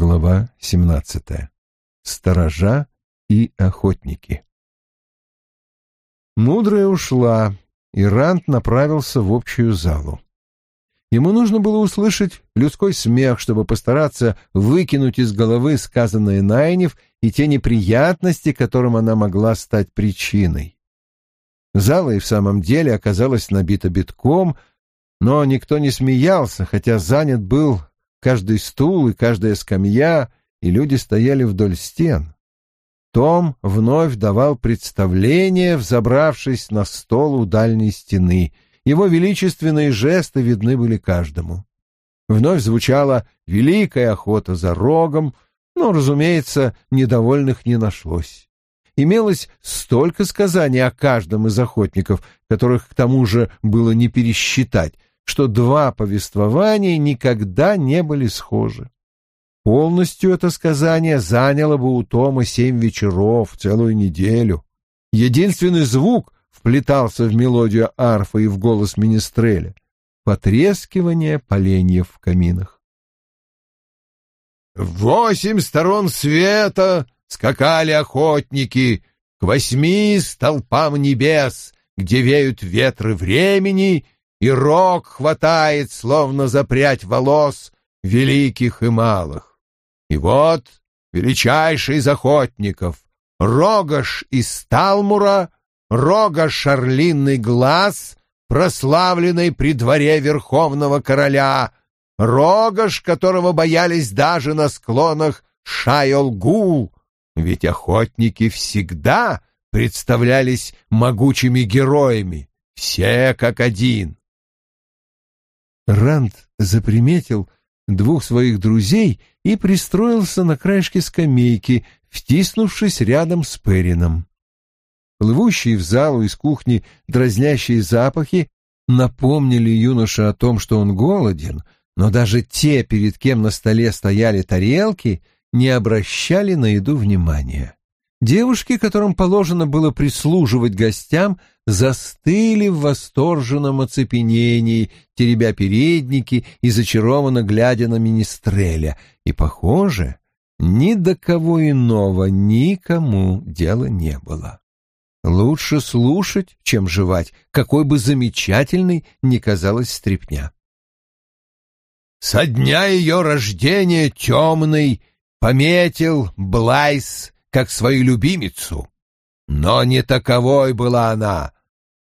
Глава 17. Сторожа и охотники. Мудрая ушла, и Рант направился в общую залу. Ему нужно было услышать людской смех, чтобы постараться выкинуть из головы сказанное Найнев и те неприятности, которым она могла стать причиной. Зала и в самом деле оказалась набита битком, но никто не смеялся, хотя занят был каждый стул и каждая скамья, и люди стояли вдоль стен. Том вновь давал представление, взобравшись на стол у дальней стены. Его величественные жесты видны были каждому. Вновь звучала великая охота за рогом, но, разумеется, недовольных не нашлось. Имелось столько сказаний о каждом из охотников, которых к тому же было не пересчитать, что два повествования никогда не были схожи. Полностью это сказание заняло бы у Тома семь вечеров, целую неделю. Единственный звук вплетался в мелодию арфа и в голос министреля — потрескивание поленьев в каминах. «Восемь сторон света скакали охотники к восьми столпам небес, где веют ветры времени — и рог хватает, словно запрять волос великих и малых. И вот величайший из охотников, Рогаш из Талмура, Рогаш Орлинный глаз, прославленный при дворе верховного короля, Рогаш, которого боялись даже на склонах Шайолгул, ведь охотники всегда представлялись могучими героями, все как один. Ранд заприметил двух своих друзей и пристроился на краешке скамейки, втиснувшись рядом с Перином. Плывущие в залу из кухни дразнящие запахи напомнили юноше о том, что он голоден, но даже те, перед кем на столе стояли тарелки, не обращали на еду внимания. Девушки, которым положено было прислуживать гостям, застыли в восторженном оцепенении, теребя передники и зачарованно глядя на министреля. И, похоже, ни до кого иного никому дела не было. Лучше слушать, чем жевать, какой бы замечательной ни казалась стряпня. Со дня ее рождения темный пометил Блайс как свою любимицу. Но не таковой была она.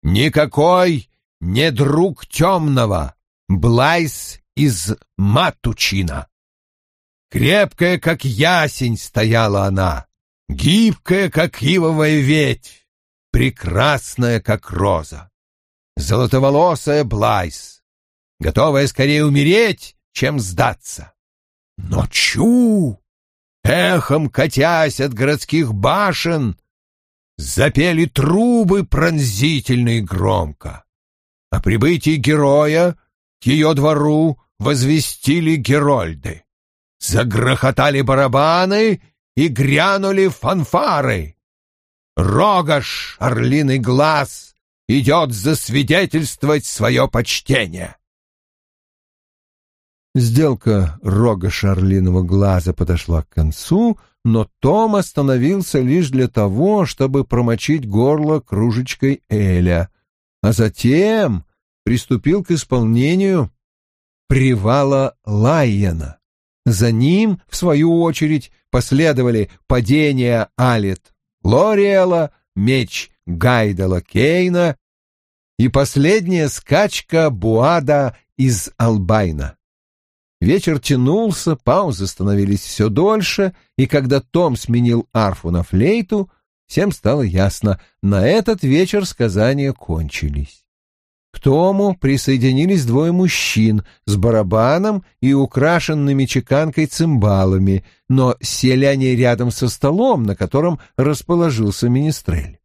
Никакой не друг темного, Блайс из Матучина. Крепкая, как ясень, стояла она, гибкая, как ивовая ветвь, прекрасная, как роза. Золотоволосая Блайс, готовая скорее умереть, чем сдаться. Но чу! эхом катясь от городских башен, запели трубы пронзительно и громко. О прибытии героя к ее двору возвестили герольды. Загрохотали барабаны и грянули фанфары. Рогаш, орлиный глаз, идет засвидетельствовать свое почтение. Сделка рога шарлиного глаза подошла к концу, но Том остановился лишь для того, чтобы промочить горло кружечкой Эля, а затем приступил к исполнению привала Лайена. За ним, в свою очередь, последовали падение Алит Лориэла, меч Гайдала Кейна и последняя скачка Буада из Албайна. Вечер тянулся, паузы становились все дольше, и когда Том сменил арфу на флейту, всем стало ясно, на этот вечер сказания кончились. К Тому присоединились двое мужчин с барабаном и украшенными чеканкой цимбалами, но сели они рядом со столом, на котором расположился министрель.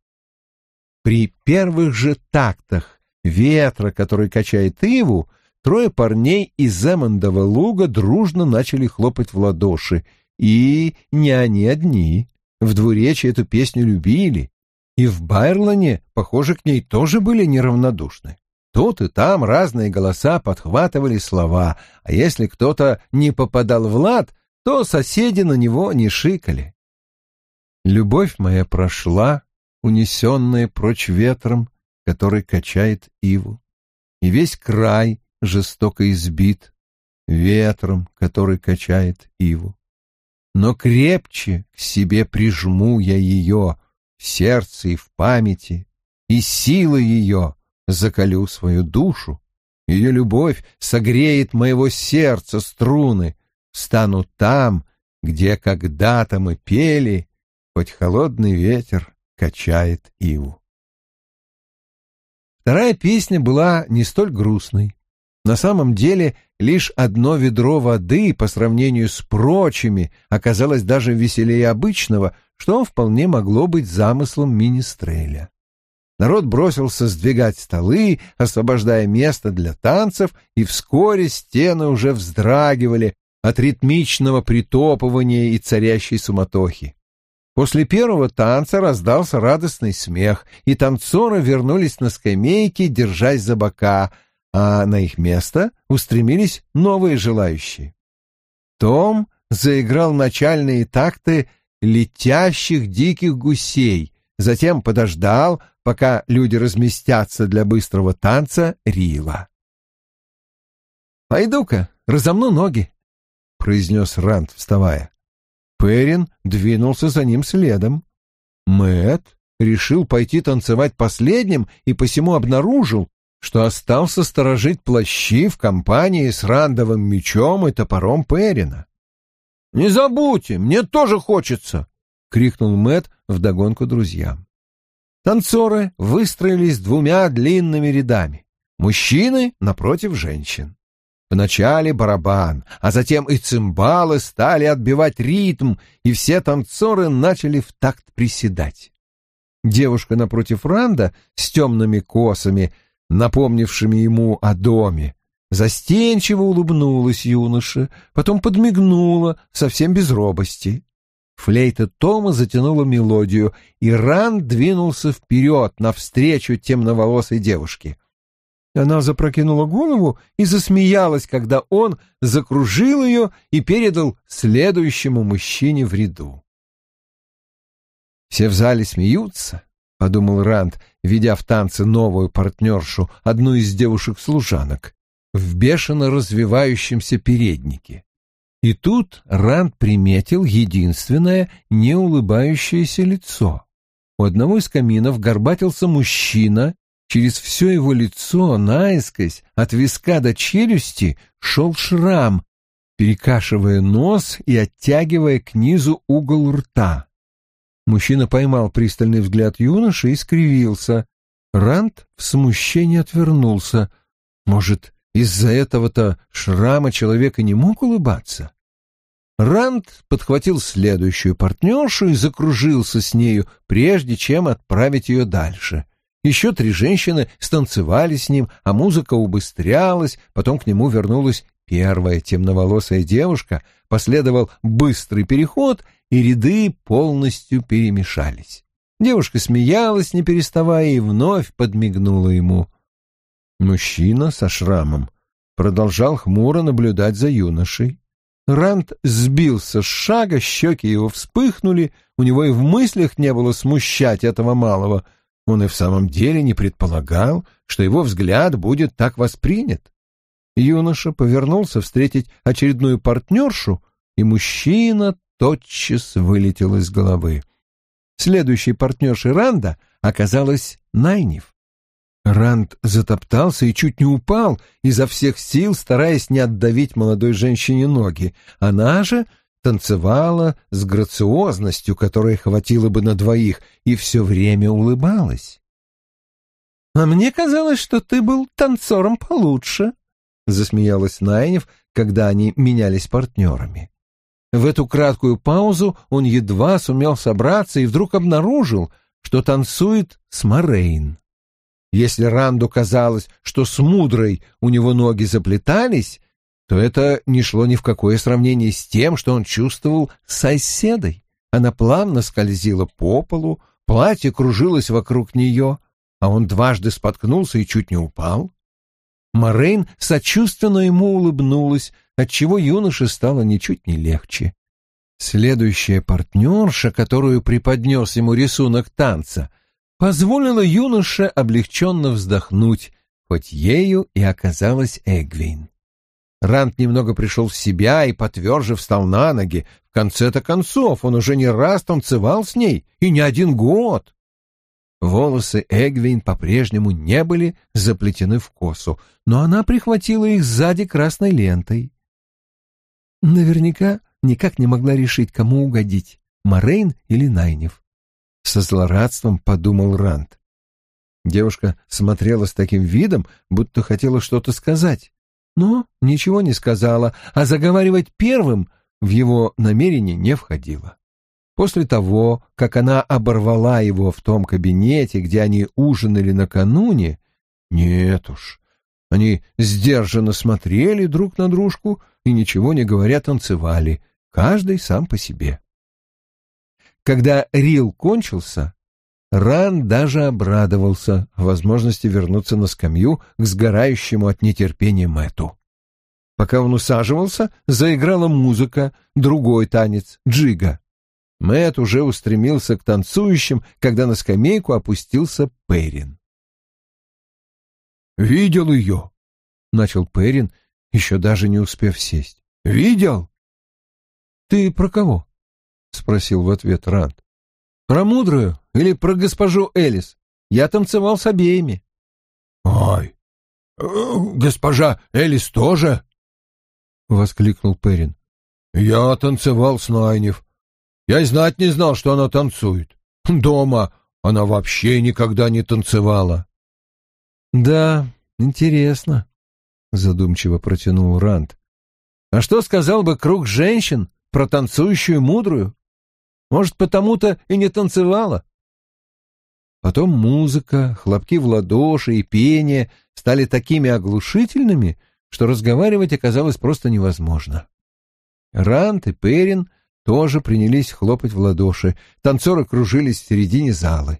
При первых же тактах ветра, который качает иву, Трое парней из Эммондова луга дружно начали хлопать в ладоши. И не они одни. В двуречии эту песню любили. И в Байрлоне, похоже, к ней тоже были неравнодушны. Тут и там разные голоса подхватывали слова, а если кто-то не попадал в лад, то соседи на него не шикали. Любовь моя прошла, унесенная прочь ветром, который качает иву, и весь край жестоко избит ветром, который качает иву. Но крепче к себе прижму я ее в сердце и в памяти, и силой ее закалю свою душу. Ее любовь согреет моего сердца струны, стану там, где когда-то мы пели, хоть холодный ветер качает иву. Вторая песня была не столь грустной. На самом деле лишь одно ведро воды по сравнению с прочими оказалось даже веселее обычного, что вполне могло быть замыслом министреля. Народ бросился сдвигать столы, освобождая место для танцев, и вскоре стены уже вздрагивали от ритмичного притопывания и царящей суматохи. После первого танца раздался радостный смех, и танцоры вернулись на скамейки, держась за бока, а на их место устремились новые желающие. Том заиграл начальные такты летящих диких гусей, затем подождал, пока люди разместятся для быстрого танца рила. «Пойду-ка, разомну ноги», — произнес Рант, вставая. Перин двинулся за ним следом. Мэт решил пойти танцевать последним и посему обнаружил, что остался сторожить плащи в компании с рандовым мечом и топором Перина. «Не забудьте, мне тоже хочется!» — крикнул Мэт вдогонку друзьям. Танцоры выстроились двумя длинными рядами, мужчины напротив женщин. Вначале барабан, а затем и цимбалы стали отбивать ритм, и все танцоры начали в такт приседать. Девушка напротив Ранда с темными косами, напомнившими ему о доме, застенчиво улыбнулась юноше, потом подмигнула, совсем без робости. Флейта Тома затянула мелодию, и Ран двинулся вперед, навстречу темноволосой девушке. Она запрокинула голову и засмеялась, когда он закружил ее и передал следующему мужчине в ряду. «Все в зале смеются», — подумал Ранд, ведя в танце новую партнершу, одну из девушек-служанок, в бешено развивающемся переднике. И тут Ранд приметил единственное неулыбающееся лицо. У одного из каминов горбатился мужчина, через все его лицо наискось, от виска до челюсти, шел шрам, перекашивая нос и оттягивая к низу угол рта. Мужчина поймал пристальный взгляд юноши и скривился. Ранд в смущении отвернулся. Может, из-за этого-то шрама человек и не мог улыбаться? Ранд подхватил следующую партнершу и закружился с нею, прежде чем отправить ее дальше. Еще три женщины станцевали с ним, а музыка убыстрялась, потом к нему вернулась первая темноволосая девушка, последовал быстрый переход, и ряды полностью перемешались. Девушка смеялась, не переставая, и вновь подмигнула ему. Мужчина со шрамом продолжал хмуро наблюдать за юношей. Ранд сбился с шага, щеки его вспыхнули, у него и в мыслях не было смущать этого малого. Он и в самом деле не предполагал, что его взгляд будет так воспринят. Юноша повернулся встретить очередную партнершу, и мужчина тотчас вылетел из головы. Следующей партнершей Ранда оказалась Найниф. Ранд затоптался и чуть не упал, изо всех сил стараясь не отдавить молодой женщине ноги. Она же танцевала с грациозностью, которой хватило бы на двоих, и все время улыбалась. «А мне казалось, что ты был танцором получше», — засмеялась Найнев, когда они менялись партнерами. В эту краткую паузу он едва сумел собраться и вдруг обнаружил, что танцует с Морейн. Если Ранду казалось, что с мудрой у него ноги заплетались, то это не шло ни в какое сравнение с тем, что он чувствовал с соседой. Она плавно скользила по полу, платье кружилось вокруг нее, а он дважды споткнулся и чуть не упал. Морейн сочувственно ему улыбнулась, отчего юноше стало ничуть не легче. Следующая партнерша, которую преподнес ему рисунок танца, позволила юноше облегченно вздохнуть, хоть ею и оказалась Эгвин. Рант немного пришел в себя и потверже встал на ноги. В конце-то концов он уже не раз танцевал с ней, и не один год. Волосы Эгвин по-прежнему не были заплетены в косу, но она прихватила их сзади красной лентой. Наверняка никак не могла решить, кому угодить — Морейн или Найнев. Со злорадством подумал Ранд. Девушка смотрела с таким видом, будто хотела что-то сказать, но ничего не сказала, а заговаривать первым в его намерение не входило. После того, как она оборвала его в том кабинете, где они ужинали накануне, нет уж, они сдержанно смотрели друг на дружку и, ничего не говоря, танцевали, каждый сам по себе. Когда Рил кончился, Ран даже обрадовался возможности вернуться на скамью к сгорающему от нетерпения Мэту. Пока он усаживался, заиграла музыка, другой танец, джига. Мэт уже устремился к танцующим, когда на скамейку опустился Перин. «Видел ее?» — начал Перин, еще даже не успев сесть. «Видел?» «Ты про кого?» — спросил в ответ Ранд. «Про мудрую или про госпожу Элис? Я танцевал с обеими». «Ой, э, госпожа Элис тоже?» — воскликнул Перин. «Я танцевал с Найнев. Я и знать не знал, что она танцует. Дома она вообще никогда не танцевала». «Да, интересно», — задумчиво протянул Ранд. «А что сказал бы круг женщин про танцующую мудрую? Может, потому-то и не танцевала?» Потом музыка, хлопки в ладоши и пение стали такими оглушительными, что разговаривать оказалось просто невозможно. Рант и Перин тоже принялись хлопать в ладоши, танцоры кружились в середине залы.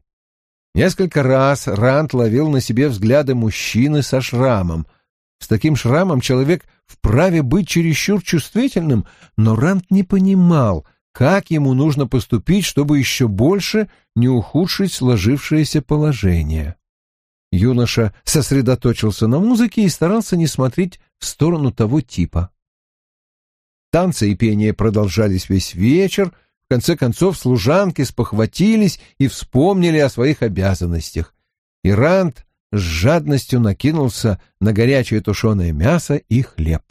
Несколько раз Рант ловил на себе взгляды мужчины со шрамом. С таким шрамом человек вправе быть чересчур чувствительным, но Рант не понимал, как ему нужно поступить, чтобы еще больше не ухудшить сложившееся положение. Юноша сосредоточился на музыке и старался не смотреть в сторону того типа. Танцы и пение продолжались весь вечер. В конце концов служанки спохватились и вспомнили о своих обязанностях. И Рант с жадностью накинулся на горячее тушеное мясо и хлеб.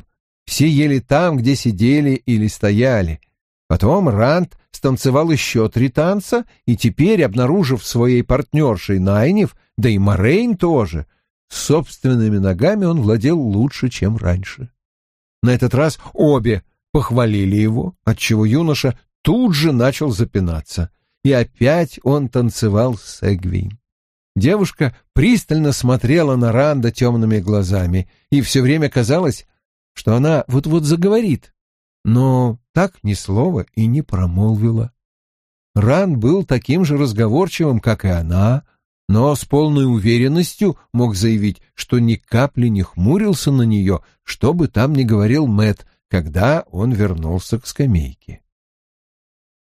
Все ели там, где сидели или стояли. Потом Рант станцевал еще три танца, и теперь, обнаружив своей партнершей Найнев, да и Морейн тоже. Собственными ногами он владел лучше, чем раньше. На этот раз обе похвалили его, отчего юноша тут же начал запинаться. И опять он танцевал с Эгвин. Девушка пристально смотрела на Ранда темными глазами, и все время казалось, что она вот-вот заговорит, но так ни слова и не промолвила. Ран был таким же разговорчивым, как и она, но с полной уверенностью мог заявить, что ни капли не хмурился на нее, что бы там ни говорил Мэт, когда он вернулся к скамейке.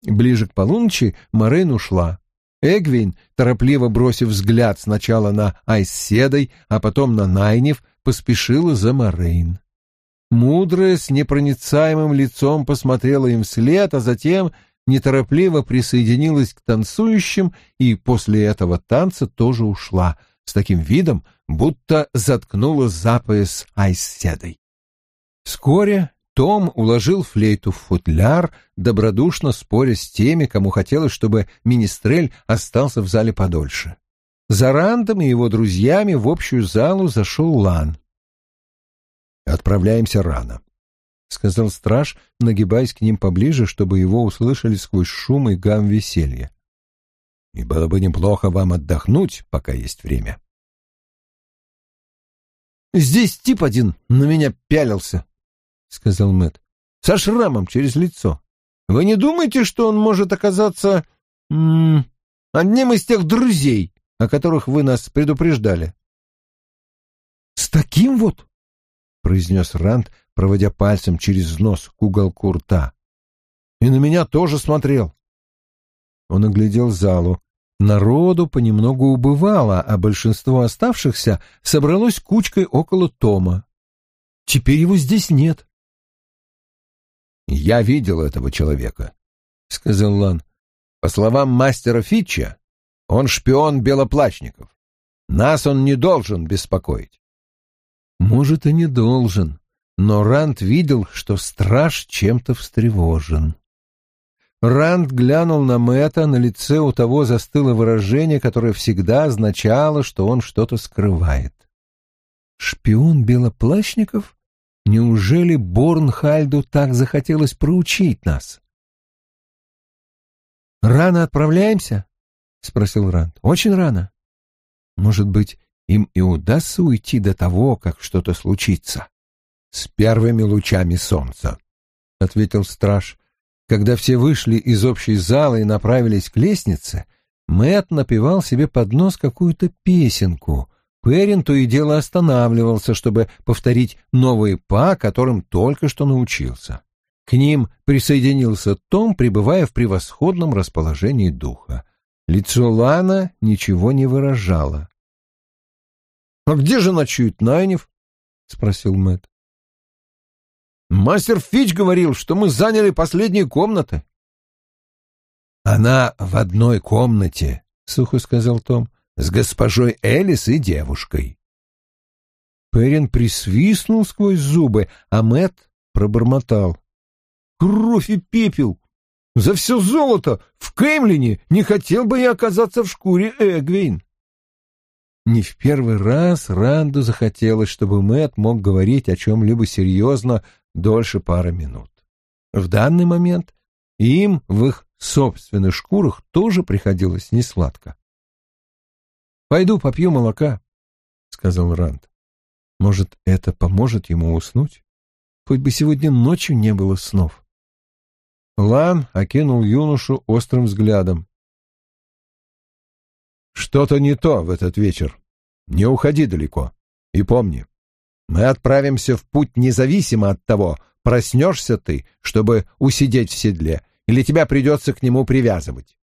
Ближе к полуночи Морейн ушла. Эгвин, торопливо бросив взгляд сначала на Айседой, а потом на Найнев, поспешила за Морейн. Мудрая с непроницаемым лицом посмотрела им вслед, а затем неторопливо присоединилась к танцующим и после этого танца тоже ушла, с таким видом, будто заткнула за пояс Айседой. Вскоре Том уложил флейту в футляр, добродушно споря с теми, кому хотелось, чтобы Министрель остался в зале подольше. За Рандом и его друзьями в общую залу зашел Лан. «Отправляемся рано. — сказал страж, нагибаясь к ним поближе, чтобы его услышали сквозь шум и гам веселья. «И было бы неплохо вам отдохнуть, пока есть время». «Здесь тип один на меня пялился», — сказал Мэт, со шрамом через лицо. «Вы не думаете, что он может оказаться м -м, одним из тех друзей, о которых вы нас предупреждали?» «С таким вот произнес Ранд, проводя пальцем через нос к уголку рта. «И на меня тоже смотрел». Он оглядел залу. Народу понемногу убывало, а большинство оставшихся собралось кучкой около Тома. Теперь его здесь нет. «Я видел этого человека», — сказал Лан. «По словам мастера Фитча, он шпион белоплачников. Нас он не должен беспокоить». «Может, и не должен, но Ранд видел, что страж чем-то встревожен». Ранд глянул на Мэтта, на лице у того застыло выражение, которое всегда означало, что он что-то скрывает. «Шпион белоплащников? Неужели Борнхальду так захотелось проучить нас?» «Рано отправляемся?» — спросил Ранд. «Очень рано. Может быть, им и удастся уйти до того, как что-то случится?» «С первыми лучами солнца», — ответил страж. Когда все вышли из общей залы и направились к лестнице, Мэт напевал себе под нос какую-то песенку. Перин то и дело останавливался, чтобы повторить новые па, которым только что научился. К ним присоединился Том, пребывая в превосходном расположении духа. Лицо Лана ничего не выражало. «А где же ночует Найнев?» — спросил Мэт. Мастер Фич говорил, что мы заняли последние комнаты. Она в одной комнате, сухо сказал Том, с госпожой Элис и девушкой. Перин присвистнул сквозь зубы, а Мэт пробормотал. Кровь и пепел! За все золото в Кемлине не хотел бы я оказаться в шкуре Эгвейн. Не в первый раз Ранду захотелось, чтобы Мэт мог говорить о чем-либо серьезно дольше пары минут. В данный момент им в их собственных шкурах тоже приходилось несладко. «Пойду попью молока», — сказал Ранд. «Может, это поможет ему уснуть? Хоть бы сегодня ночью не было снов». Лан окинул юношу острым взглядом. «Что-то не то в этот вечер. Не уходи далеко. И помни, мы отправимся в путь независимо от того, проснешься ты, чтобы усидеть в седле, или тебя придется к нему привязывать.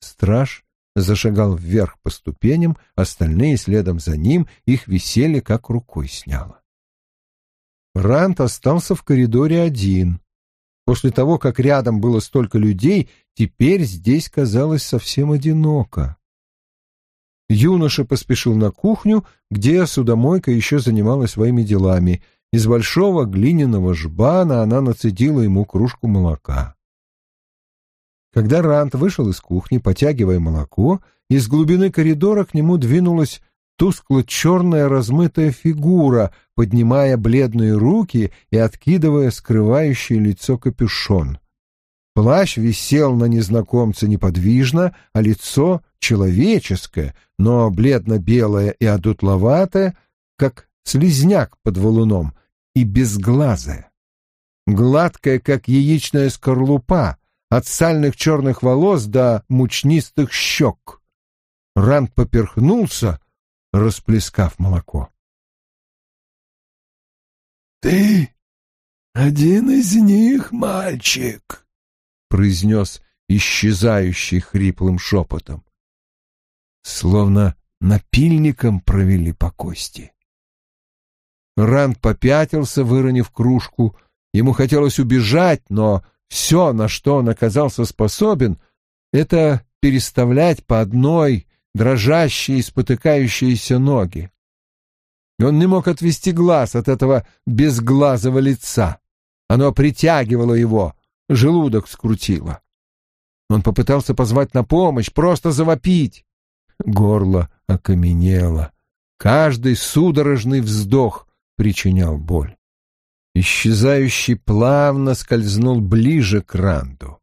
Страж зашагал вверх по ступеням, остальные следом за ним, их веселье как рукой сняло. Рант остался в коридоре один. После того, как рядом было столько людей, теперь здесь казалось совсем одиноко. Юноша поспешил на кухню, где судомойка еще занималась своими делами. Из большого глиняного жбана она нацедила ему кружку молока. Когда Рант вышел из кухни, потягивая молоко, из глубины коридора к нему двинулась тускло-черная размытая фигура, поднимая бледные руки и откидывая скрывающее лицо капюшон. Плащ висел на незнакомце неподвижно, а лицо человеческое, но бледно-белое и одутловатое, как слизняк под валуном, и безглазое. Гладкое, как яичная скорлупа, от сальных черных волос до мучнистых щек. Ранд поперхнулся, расплескав молоко. «Ты один из них, мальчик!» — произнес исчезающий хриплым шепотом. Словно напильником провели по кости. Ранд попятился, выронив кружку. Ему хотелось убежать, но все, на что он оказался способен, это переставлять по одной дрожащие и спотыкающиеся ноги. Он не мог отвести глаз от этого безглазого лица. Оно притягивало его, желудок скрутило. Он попытался позвать на помощь, просто завопить. Горло окаменело. Каждый судорожный вздох причинял боль. Исчезающий плавно скользнул ближе к Ранду.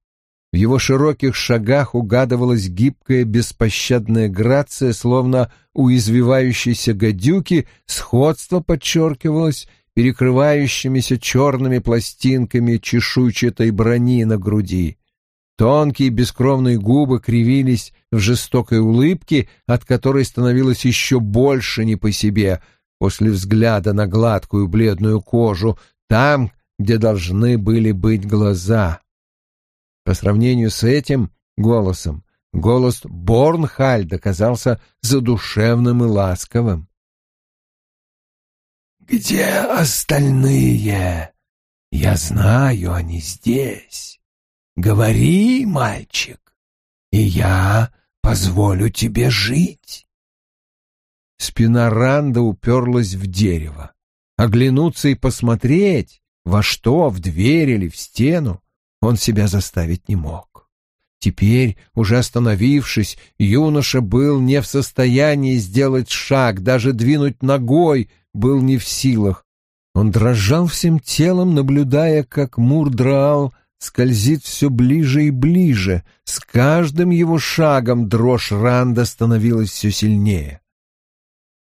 В его широких шагах угадывалась гибкая беспощадная грация, словно у извивающейся гадюки, сходство подчеркивалось перекрывающимися черными пластинками чешуйчатой брони на груди. Тонкие бескровные губы кривились в жестокой улыбке, от которой становилось еще больше не по себе. после взгляда на гладкую бледную кожу, там, где должны были быть глаза. По сравнению с этим голосом, голос Борнхальда казался задушевным и ласковым. «Где остальные? Я знаю, они здесь. Говори, мальчик, и я позволю тебе жить». Спина Ранда уперлась в дерево. Оглянуться и посмотреть, во что, в дверь или в стену, он себя заставить не мог. Теперь, уже остановившись, юноша был не в состоянии сделать шаг, даже двинуть ногой был не в силах. Он дрожал всем телом, наблюдая, как Мурдраал скользит все ближе и ближе. С каждым его шагом дрожь Ранда становилась все сильнее.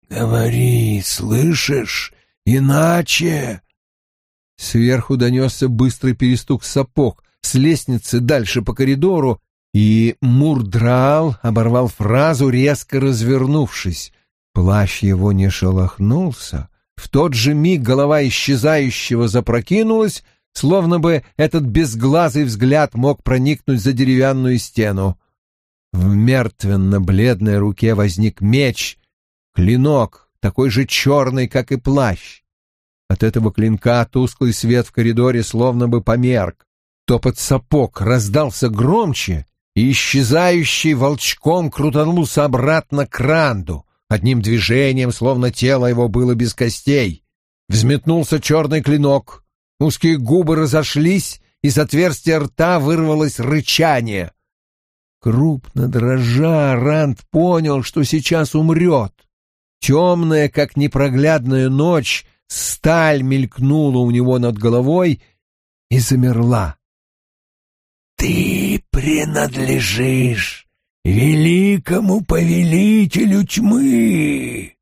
«Говори, слышишь? Иначе...» Сверху донесся быстрый перестук сапог с лестницы дальше по коридору, и Мурдраал оборвал фразу, резко развернувшись. Плащ его не шелохнулся. В тот же миг голова исчезающего запрокинулась, словно бы этот безглазый взгляд мог проникнуть за деревянную стену. В мертвенно-бледной руке возник меч, клинок, такой же черный, как и плащ. От этого клинка тусклый свет в коридоре словно бы померк. Топот сапог раздался громче, и исчезающий волчком крутанулся обратно к Ранду. Одним движением, словно тело его было без костей. Взметнулся черный клинок. Узкие губы разошлись, из отверстия рта вырвалось рычание. Крупно дрожа, Ранд понял, что сейчас умрет. Темная, как непроглядная ночь, сталь мелькнула у него над головой и замерла. «Ты принадлежишь великому повелителю тьмы!»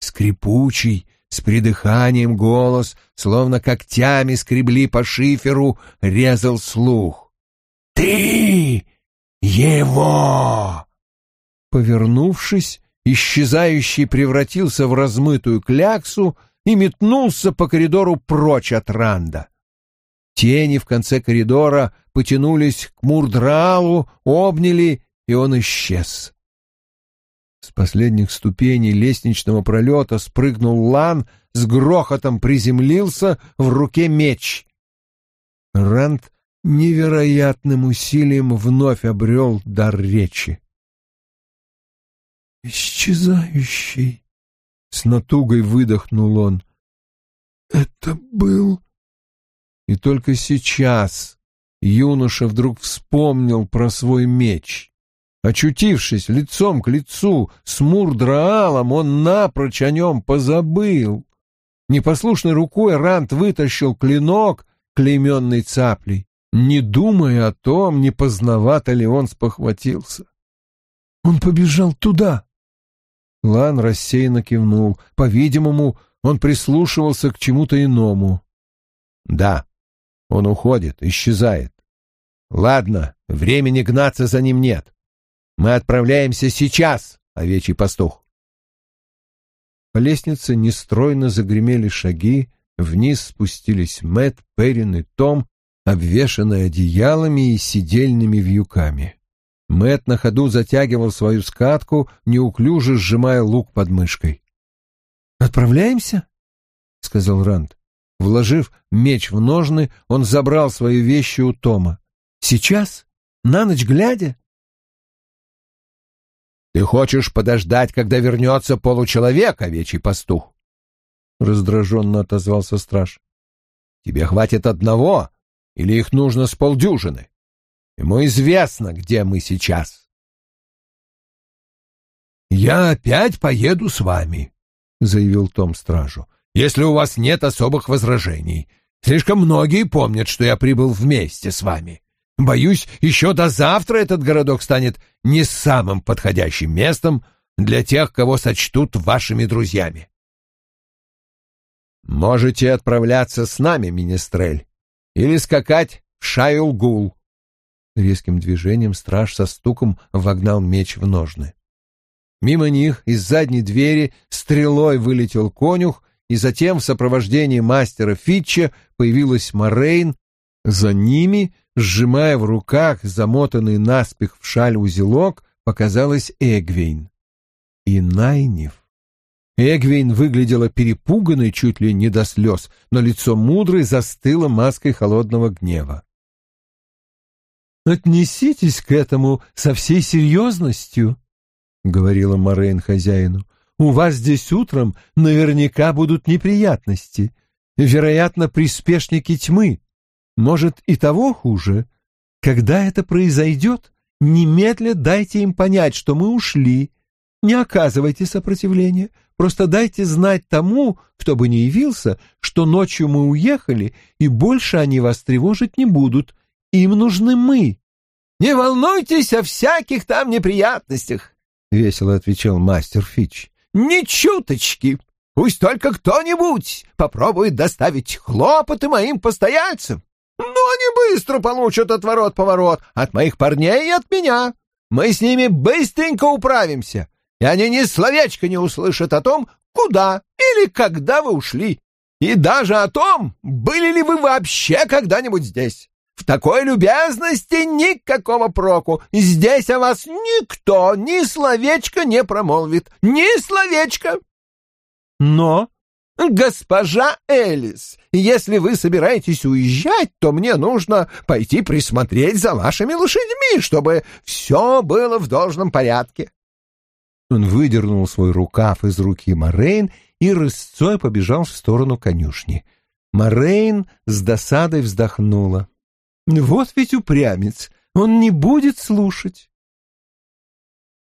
Скрипучий, с придыханием голос, словно когтями скребли по шиферу, резал слух. «Ты его!» Повернувшись, исчезающий превратился в размытую кляксу и метнулся по коридору прочь от Ранда. Тени в конце коридора потянулись к Мурдралу, обняли и он исчез. С последних ступеней лестничного пролета спрыгнул Лан, с грохотом приземлился, в руке меч. Ранд невероятным усилием вновь обрел дар речи. «Исчезающий!» — с натугой выдохнул он. «Это был...» И только сейчас юноша вдруг вспомнил про свой меч. Очутившись лицом к лицу с Мурдраалом, он напрочь о нем позабыл. Непослушной рукой Рант вытащил клинок, клейменный цаплей, не думая о том, не поздновато ли он спохватился. «Он побежал туда!» Лан рассеянно кивнул. По-видимому, он прислушивался к чему-то иному. «Да, он уходит, исчезает. Ладно, времени гнаться за ним нет. Мы отправляемся сейчас, овечий пастух. По лестнице нестройно загремели шаги, вниз спустились Мэт, Перин и Том, обвешанные одеялами и сидельными вьюками. Мэт на ходу затягивал свою скатку, неуклюже сжимая лук под мышкой. «Отправляемся?» — сказал Ранд. Вложив меч в ножны, он забрал свои вещи у Тома. «Сейчас? На ночь глядя?» Ты хочешь подождать, когда вернется получеловек, овечий пастух? Раздраженно отозвался страж. Тебе хватит одного, или их нужно с полдюжины? Ему известно, где мы сейчас. «Я опять поеду с вами», — заявил Том стражу, — «если у вас нет особых возражений. Слишком многие помнят, что я прибыл вместе с вами. Боюсь, еще до завтра этот городок станет не самым подходящим местом для тех, кого сочтут вашими друзьями. Можете отправляться с нами, Министрель, или скакать в Шайлгул. Резким движением страж со стуком вогнал меч в ножны. Мимо них из задней двери стрелой вылетел конюх, и затем в сопровождении мастера Фитча появилась Морейн. За ними, сжимая в руках замотанный наспех в шаль узелок, показалась Эгвейн. И Найнев. Эгвейн выглядела перепуганной чуть ли не до слез, но лицо мудрой застыло маской холодного гнева. «Отнеситесь к этому со всей серьезностью», — говорила Морейн хозяину. «У вас здесь утром наверняка будут неприятности. Вероятно, приспешники тьмы. Может, и того хуже. Когда это произойдет, немедля дайте им понять, что мы ушли. Не оказывайте сопротивления, просто дайте знать тому, кто бы ни явился, что ночью мы уехали, и больше они вас тревожить не будут. Им нужны мы». «Не волнуйтесь о всяких там неприятностях», — весело отвечал мастер Фич. «Ни чуточки. Пусть только кто-нибудь попробует доставить хлопоты моим постояльцам. Но они быстро получат отворот-поворот от моих парней и от меня. Мы с ними быстренько управимся, и они ни словечко не услышат о том, куда или когда вы ушли, и даже о том, были ли вы вообще когда-нибудь здесь. В такой любезности никакого проку. Здесь о вас никто ни словечко не промолвит. Ни словечко. Но, госпожа Элис, если вы собираетесь уезжать, то мне нужно пойти присмотреть за вашими лошадьми, чтобы все было в должном порядке. Он выдернул свой рукав из руки Морейн и рысцой побежал в сторону конюшни. Морейн с досадой вздохнула. Вот ведь упрямец, он не будет слушать.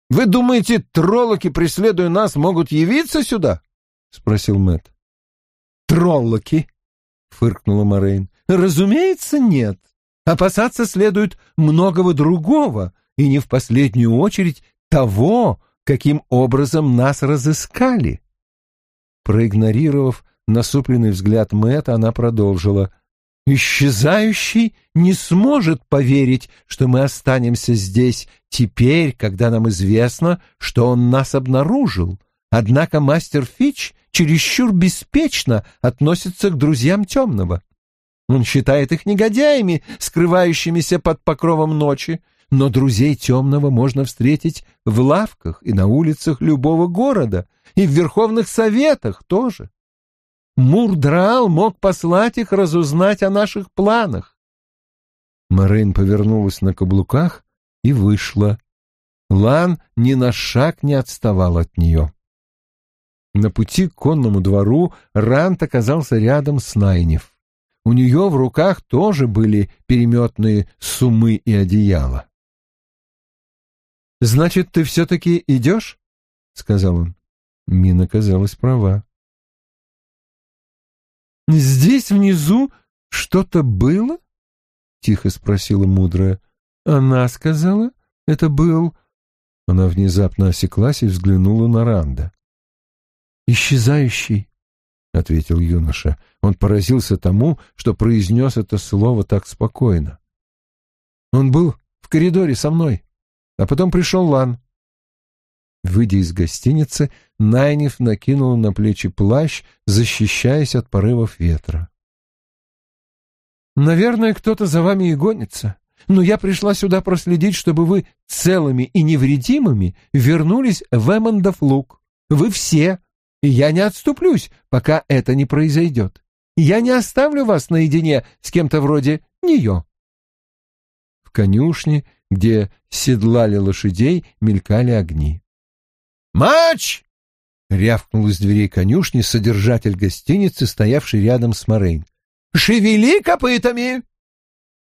«Вы думаете, троллоки, преследуя нас, могут явиться сюда?» — спросил Мэтт. «Троллоки!» — фыркнула Морейн. «Разумеется, нет. Опасаться следует многого другого, и не в последнюю очередь того, каким образом нас разыскали». Проигнорировав насупленный взгляд Мэтта, она продолжила — Исчезающий не сможет поверить, что мы останемся здесь теперь, когда нам известно, что он нас обнаружил. Однако мастер Фич чересчур беспечно относится к друзьям темного. Он считает их негодяями, скрывающимися под покровом ночи, но друзей темного можно встретить в лавках и на улицах любого города, и в верховных советах тоже. Мурдраал мог послать их разузнать о наших планах. Марин повернулась на каблуках и вышла. Лан ни на шаг не отставал от нее. На пути к конному двору Рант оказался рядом с Найнев. У нее в руках тоже были переметные сумы и одеяла. «Значит, ты все-таки идешь?» — сказал он. Мина казалась права. «Здесь внизу что-то было?» — тихо спросила мудрая. «Она сказала, это был...» Она внезапно осеклась и взглянула на Ранда. «Исчезающий», — ответил юноша. Он поразился тому, что произнес это слово так спокойно. «Он был в коридоре со мной, а потом пришел Лан. Выйдя из гостиницы, Найниф накинула на плечи плащ, защищаясь от порывов ветра. «Наверное, кто-то за вами и гонится, но я пришла сюда проследить, чтобы вы целыми и невредимыми вернулись в Эммондов луг. Вы все, и я не отступлюсь, пока это не произойдет. Я не оставлю вас наедине с кем-то вроде нее». В конюшне, где седлали лошадей, мелькали огни. «Матч!» — рявкнул из дверей конюшни содержатель гостиницы, стоявший рядом с Морейн. «Шевели копытами!»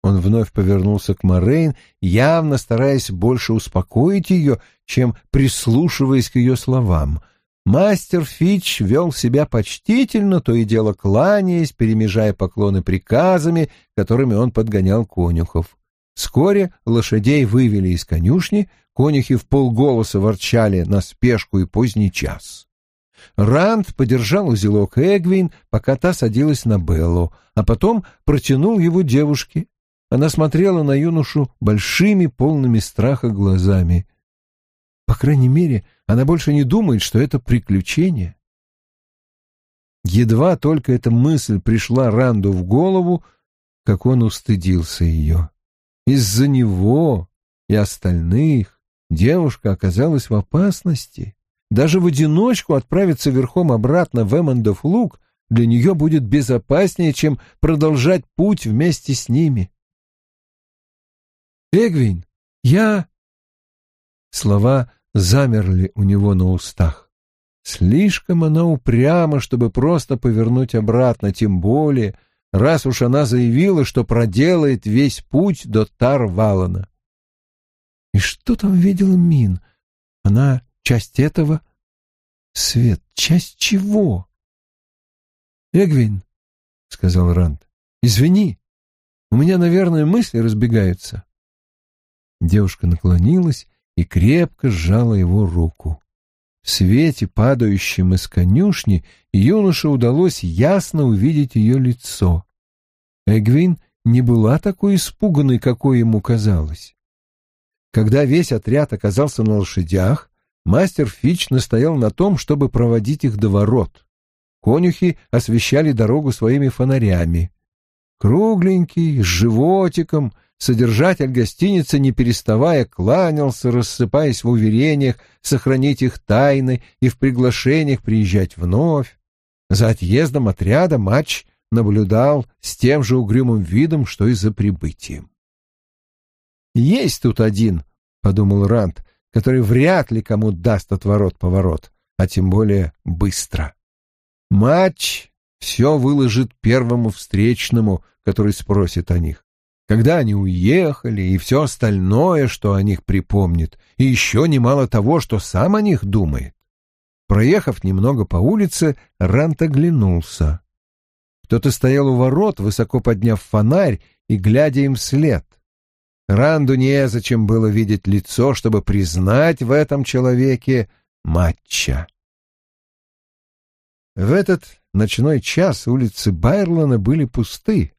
Он вновь повернулся к Морейн, явно стараясь больше успокоить ее, чем прислушиваясь к ее словам. Мастер Фич вел себя почтительно, то и дело кланяясь, перемежая поклоны приказами, которыми он подгонял конюхов. Вскоре лошадей вывели из конюшни, конюхи в полголоса ворчали на спешку и поздний час. Ранд подержал узелок Эгвин, пока та садилась на Беллу, а потом протянул его девушке. Она смотрела на юношу большими, полными страха глазами. По крайней мере, она больше не думает, что это приключение. Едва только эта мысль пришла Ранду в голову, как он устыдился ее. Из-за него и остальных девушка оказалась в опасности. Даже в одиночку отправиться верхом обратно в Эммондов луг для нее будет безопаснее, чем продолжать путь вместе с ними. «Эгвин, я...» Слова замерли у него на устах. Слишком она упряма, чтобы просто повернуть обратно, тем более, раз уж она заявила, что проделает весь путь до Тарвалана. И что там видел Мин? Она часть этого? Свет, часть чего? Эгвин, — сказал Ранд, — извини, у меня, наверное, мысли разбегаются. Девушка наклонилась и крепко сжала его руку. В свете, падающем из конюшни, юноше удалось ясно увидеть ее лицо. Эгвин не была такой испуганной, какой ему казалось. Когда весь отряд оказался на лошадях, мастер Фич настоял на том, чтобы проводить их до ворот. Конюхи освещали дорогу своими фонарями. Кругленький, с животиком, Содержатель гостиницы, не переставая, кланялся, рассыпаясь в уверениях сохранить их тайны и в приглашениях приезжать вновь. За отъездом отряда матч наблюдал с тем же угрюмым видом, что и за прибытием. «Есть тут один», — подумал Рант, который вряд ли кому даст отворот-поворот, а тем более быстро. Матч все выложит первому встречному, который спросит о них когда они уехали, и все остальное, что о них припомнит, и еще немало того, что сам о них думает. Проехав немного по улице, Рант оглянулся. Кто-то стоял у ворот, высоко подняв фонарь и глядя им вслед. Ранду незачем было видеть лицо, чтобы признать в этом человеке матча. В этот ночной час улицы Байрлана были пусты.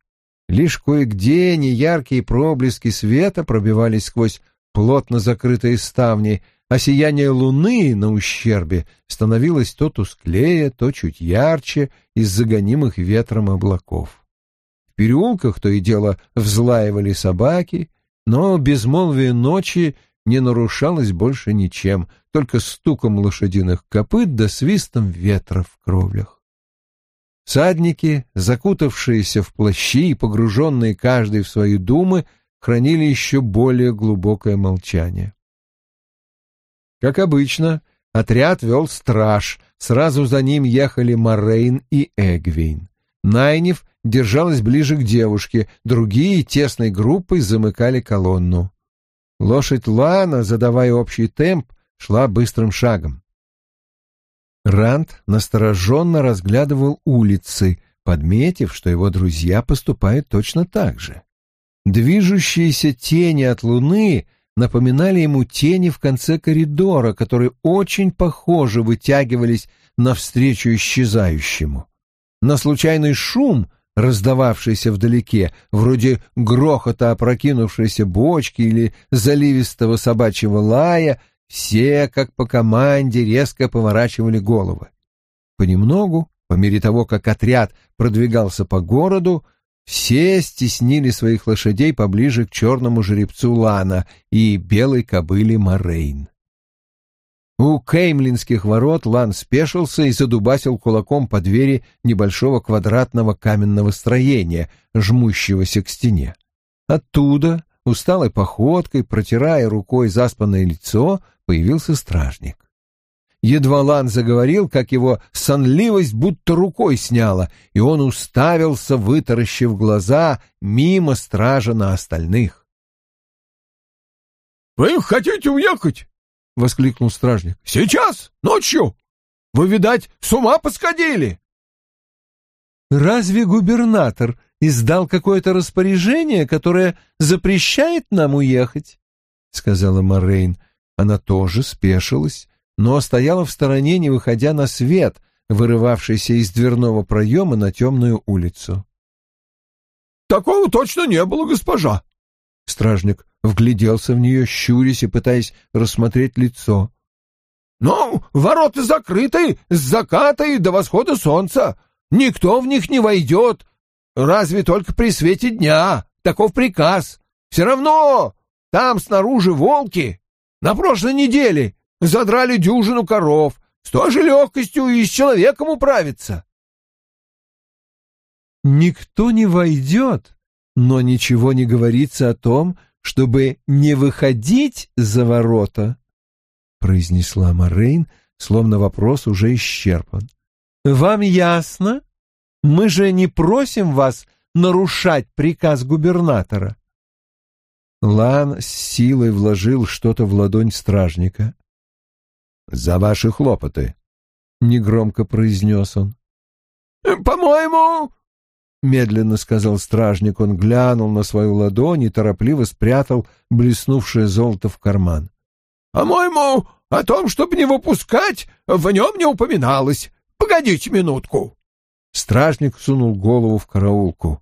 Лишь кое-где неяркие проблески света пробивались сквозь плотно закрытые ставни, а сияние луны на ущербе становилось то тусклее, то чуть ярче из загонимых ветром облаков. В переулках то и дело взлаивали собаки, но безмолвие ночи не нарушалось больше ничем, только стуком лошадиных копыт да свистом ветра в кровлях. Садники, закутавшиеся в плащи и погруженные каждый в свои думы, хранили еще более глубокое молчание. Как обычно, отряд вел страж, сразу за ним ехали Морейн и Эгвейн. Найнев держалась ближе к девушке, другие тесной группой замыкали колонну. Лошадь Лана, задавая общий темп, шла быстрым шагом. Ранд настороженно разглядывал улицы, подметив, что его друзья поступают точно так же. Движущиеся тени от луны напоминали ему тени в конце коридора, которые очень похоже вытягивались навстречу исчезающему. На случайный шум, раздававшийся вдалеке, вроде грохота опрокинувшейся бочки или заливистого собачьего лая, все, как по команде, резко поворачивали головы. Понемногу, по мере того, как отряд продвигался по городу, все стеснили своих лошадей поближе к черному жеребцу Лана и белой кобыле Морейн. У кеймлинских ворот Лан спешился и задубасил кулаком по двери небольшого квадратного каменного строения, жмущегося к стене. Оттуда, усталой походкой, протирая рукой заспанное лицо, появился стражник. Едва Лан заговорил, как его сонливость будто рукой сняла, и он уставился, вытаращив глаза, мимо стража на остальных. — Вы хотите уехать? — воскликнул стражник. — Сейчас? Ночью? Вы, видать, с ума посходили? — Разве губернатор издал какое-то распоряжение, которое запрещает нам уехать? — сказала Морейн. Она тоже спешилась, но стояла в стороне, не выходя на свет, вырывавшийся из дверного проема на темную улицу. «Такого точно не было, госпожа!» Стражник вгляделся в нее, щурясь и пытаясь рассмотреть лицо. «Ну, ворота закрыты с заката и до восхода солнца. Никто в них не войдет, разве только при свете дня. Таков приказ. Все равно там снаружи волки. На прошлой неделе задрали дюжину коров. С той же легкостью и с человеком управиться». «Никто не войдет, но ничего не говорится о том, чтобы не выходить за ворота», — произнесла Морейн, словно вопрос уже исчерпан. «Вам ясно? Мы же не просим вас нарушать приказ губернатора». Лан с силой вложил что-то в ладонь стражника. «За ваши хлопоты», — негромко произнес он. «По-моему, медленно сказал стражник. Он глянул на свою ладонь и торопливо спрятал блеснувшее золото в карман. «По-моему, о том, чтобы не выпускать, в нем не упоминалось. Погодите минутку». Стражник сунул голову в караулку.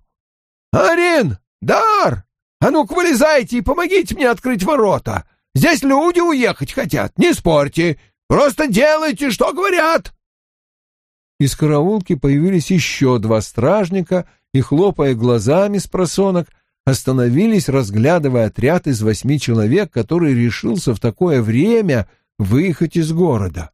«Арин! Дар! А ну-ка вылезайте и помогите мне открыть ворота. Здесь люди уехать хотят, не спорьте. Просто делайте, что говорят». Из караулки появились еще два стражника и, хлопая глазами с просонок, остановились, разглядывая отряд из восьми человек, который решился в такое время выехать из города.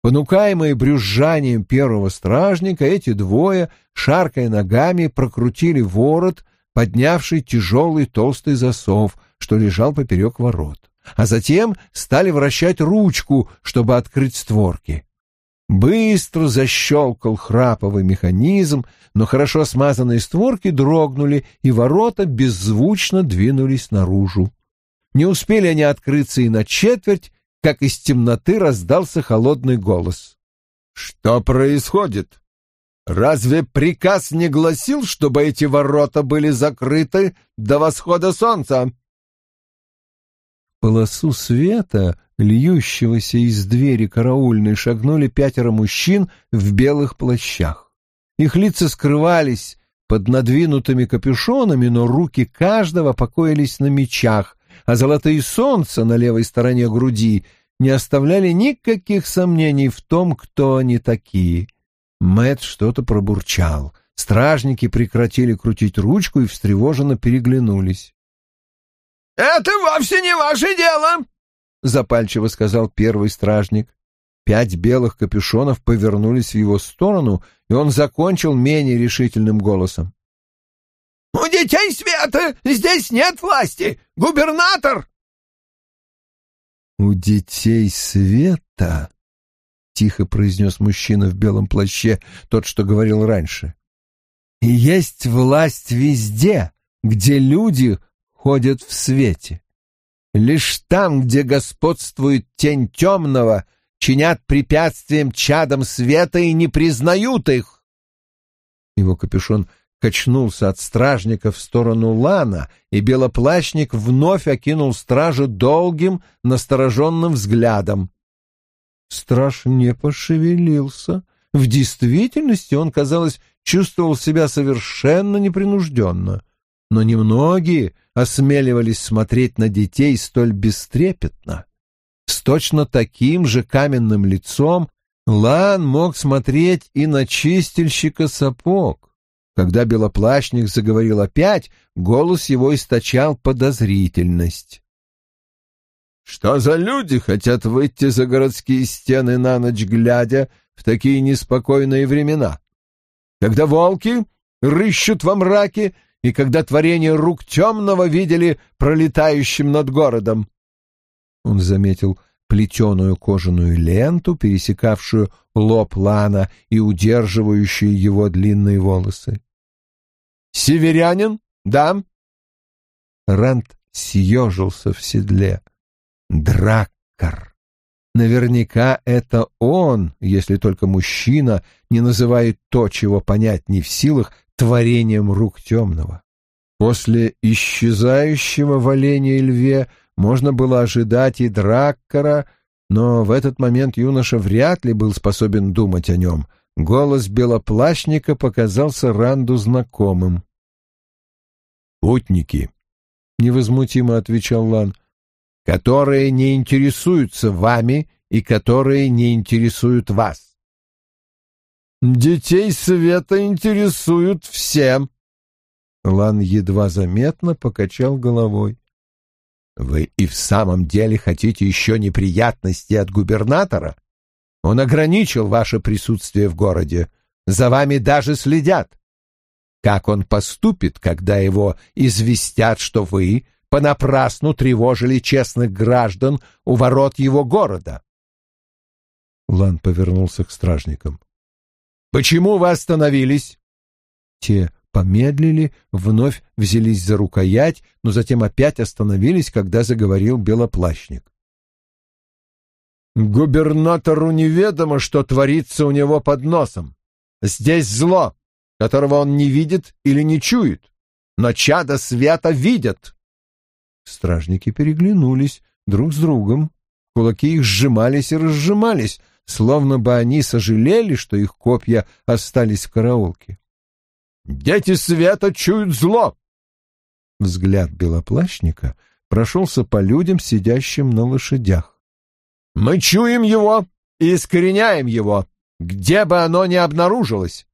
Понукаемые брюзжанием первого стражника, эти двое, шаркая ногами, прокрутили ворот, поднявший тяжелый толстый засов, что лежал поперек ворот, а затем стали вращать ручку, чтобы открыть створки. Быстро защелкал храповый механизм, но хорошо смазанные створки дрогнули, и ворота беззвучно двинулись наружу. Не успели они открыться и на четверть, как из темноты раздался холодный голос. «Что происходит? Разве приказ не гласил, чтобы эти ворота были закрыты до восхода солнца?» полосу света, льющегося из двери караульной, шагнули пятеро мужчин в белых плащах. Их лица скрывались под надвинутыми капюшонами, но руки каждого покоились на мечах, а золотые солнца на левой стороне груди не оставляли никаких сомнений в том, кто они такие. Мэт что-то пробурчал. Стражники прекратили крутить ручку и встревоженно переглянулись. «Это вовсе не ваше дело!» — запальчиво сказал первый стражник. Пять белых капюшонов повернулись в его сторону, и он закончил менее решительным голосом. «У детей света здесь нет власти! Губернатор!» «У детей света?» — тихо произнес мужчина в белом плаще, тот, что говорил раньше. «И есть власть везде, где люди ходят в свете. Лишь там, где господствует тень темного, чинят препятствием чадом света и не признают их. Его капюшон качнулся от стражника в сторону Лана, и белоплащник вновь окинул стражу долгим, настороженным взглядом. Страж не пошевелился. В действительности он, казалось, чувствовал себя совершенно непринужденно но немногие осмеливались смотреть на детей столь бестрепетно. С точно таким же каменным лицом Лан мог смотреть и на чистильщика сапог. Когда белоплащник заговорил опять, голос его источал подозрительность. «Что за люди хотят выйти за городские стены на ночь глядя в такие неспокойные времена? Когда волки рыщут во мраке и когда творение рук темного видели пролетающим над городом. Он заметил плетеную кожаную ленту, пересекавшую лоб Лана и удерживающую его длинные волосы. «Северянин? Да?» Рант съежился в седле. Драккар. Наверняка это он, если только мужчина не называет то, чего понять не в силах, творением рук темного. После исчезающего в олене и льве можно было ожидать и Драккара, но в этот момент юноша вряд ли был способен думать о нем. Голос белоплащника показался Ранду знакомым. «Путники», — невозмутимо отвечал Лан, — «которые не интересуются вами и которые не интересуют вас. Детей света интересуют всем. Лан едва заметно покачал головой. Вы и в самом деле хотите еще неприятностей от губернатора? Он ограничил ваше присутствие в городе. За вами даже следят. Как он поступит, когда его известят, что вы понапрасну тревожили честных граждан у ворот его города? Лан повернулся к стражникам. «Почему вы остановились?» Те помедлили, вновь взялись за рукоять, но затем опять остановились, когда заговорил белоплащник. «Губернатору неведомо, что творится у него под носом. Здесь зло, которого он не видит или не чует, но чада света видят». Стражники переглянулись друг с другом. Кулаки их сжимались и разжимались, словно бы они сожалели, что их копья остались в караулке. Дети света чуют зло!» Взгляд белоплащника прошелся по людям, сидящим на лошадях. «Мы чуем его и искореняем его, где бы оно ни обнаружилось!»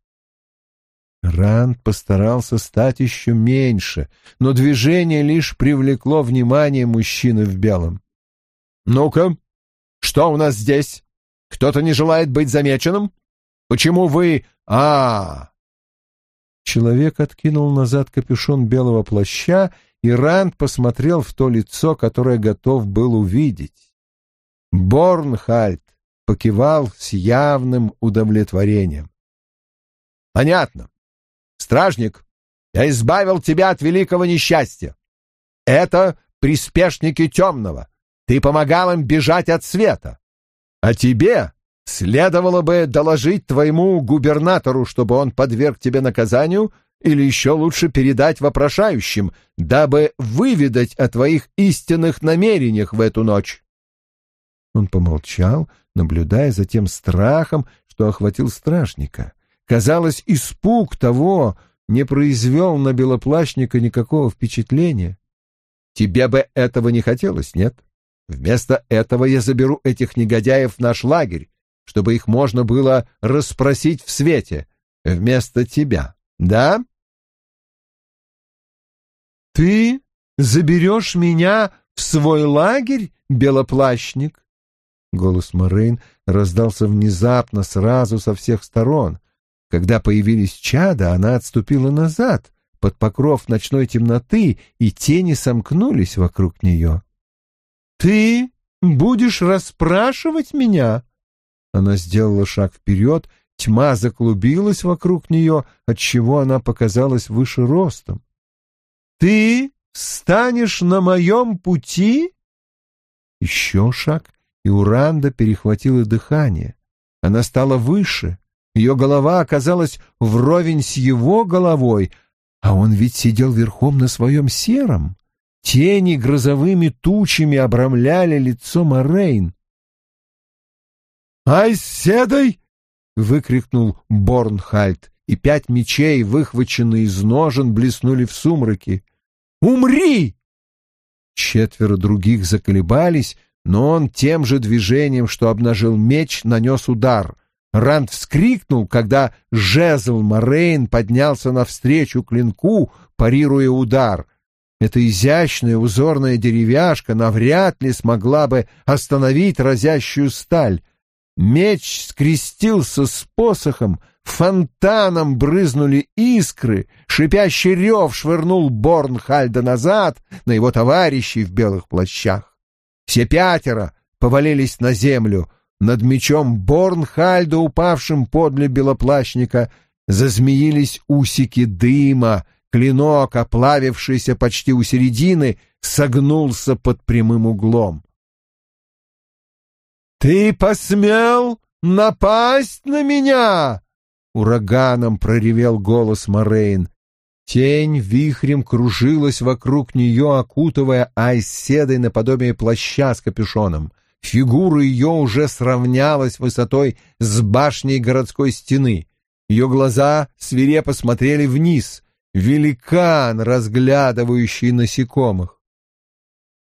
Ранд постарался стать еще меньше, но движение лишь привлекло внимание мужчины в белом. «Ну-ка, что у нас здесь? Кто-то не желает быть замеченным? Почему вы... А, Человек откинул назад капюшон белого плаща, и Ранд посмотрел в то лицо, которое готов был увидеть. Борнхальд покивал с явным удовлетворением. «Понятно. Стражник, я избавил тебя от великого несчастья. Это приспешники темного. Ты помогал им бежать от света. А тебе Следовало бы доложить твоему губернатору, чтобы он подверг тебе наказанию, или еще лучше передать вопрошающим, дабы выведать о твоих истинных намерениях в эту ночь. Он помолчал, наблюдая за тем страхом, что охватил стражника. Казалось, испуг того не произвел на белоплащника никакого впечатления. Тебе бы этого не хотелось, нет? Вместо этого я заберу этих негодяев в наш лагерь, чтобы их можно было расспросить в свете вместо тебя, да? Ты заберешь меня в свой лагерь, белоплащник? Голос Морейн раздался внезапно сразу со всех сторон. Когда появились чада, она отступила назад, под покров ночной темноты, и тени сомкнулись вокруг нее. «Ты будешь расспрашивать меня?» Она сделала шаг вперед, тьма заклубилась вокруг нее, отчего она показалась выше ростом. «Ты станешь на моем пути?» Еще шаг, и Уранда перехватила дыхание. Она стала выше, ее голова оказалась вровень с его головой, а он ведь сидел верхом на своем сером. Тени грозовыми тучами обрамляли лицо Морейн. «Айседой!» — выкрикнул Борнхальд, и пять мечей, выхваченные из ножен, блеснули в сумраке. «Умри!» Четверо других заколебались, но он тем же движением, что обнажил меч, нанес удар. Ранд вскрикнул, когда жезл Морейн поднялся навстречу клинку, парируя удар. Эта изящная узорная деревяшка навряд ли смогла бы остановить разящую сталь. Меч скрестился с посохом, фонтаном брызнули искры, шипящий рев швырнул Борнхальда назад на его товарищей в белых плащах. Все пятеро повалились на землю. Над мечом Борнхальда, упавшим подле белоплащника, зазмеились усики дыма, клинок, оплавившийся почти у середины, согнулся под прямым углом. «Ты посмел напасть на меня?» Ураганом проревел голос Морейн. Тень вихрем кружилась вокруг нее, окутывая Айседой наподобие плаща с капюшоном. Фигура ее уже сравнялась высотой с башней городской стены. Ее глаза свирепо смотрели вниз. Великан, разглядывающий насекомых.